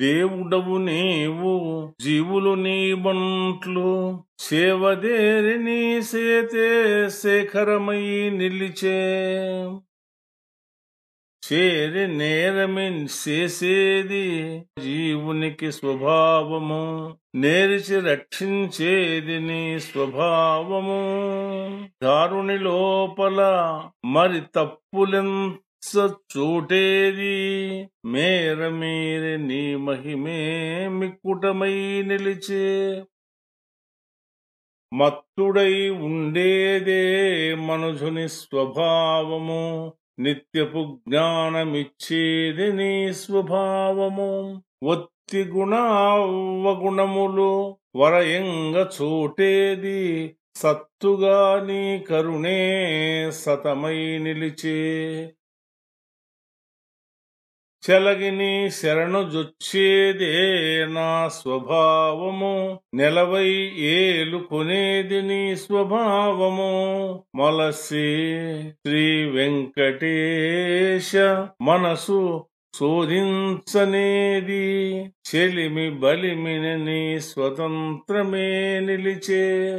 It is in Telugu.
దేవుడవు నీవు జీవులు నీ బంట్లు. సేవదేరి నీ సేతే శేఖరమై నిలిచే. చేరి నేరమి చేసేది జీవునికి స్వభావము. నేరిచి రక్షించేది నీ స్వభావము. దారుని లోపల మరి తప్పులెంత చూటేది మేర మీరే నీ మహిమే మిక్కుటమై నిలిచే. మత్తుడై ఉండేదే మనుజుని స్వభావము నిత్యపు జ్ఞానమిచ్చేది నీ స్వభావము. ఒత్తి గుణావగుణములు వరయంగ చోటేది సత్తుగా నీ కరుణే సతమై నిలిచే. చెలగిని శరణు జొచ్చేదే నా స్వభావము? నెలవై ఏలుకొనేది నీ స్వభావము? మలసి శ్రీ వెంకటేశ మనసు శోధించనేది. చెలిమి బలిమిని నీ స్వతంత్రమే నిలిచే